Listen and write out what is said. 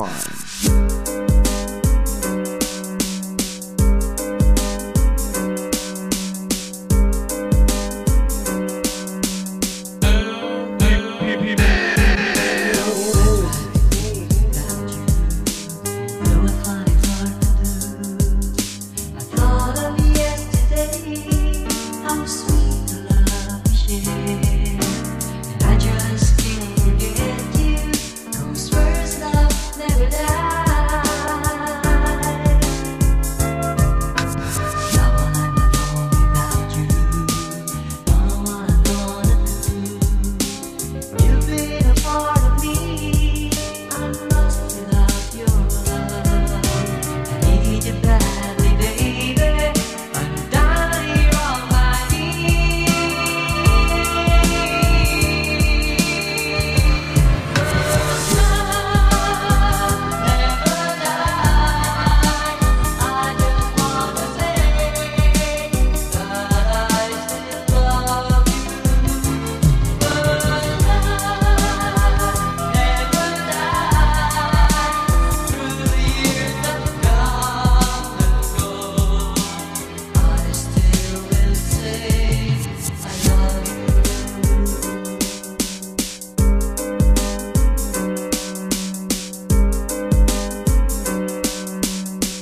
one.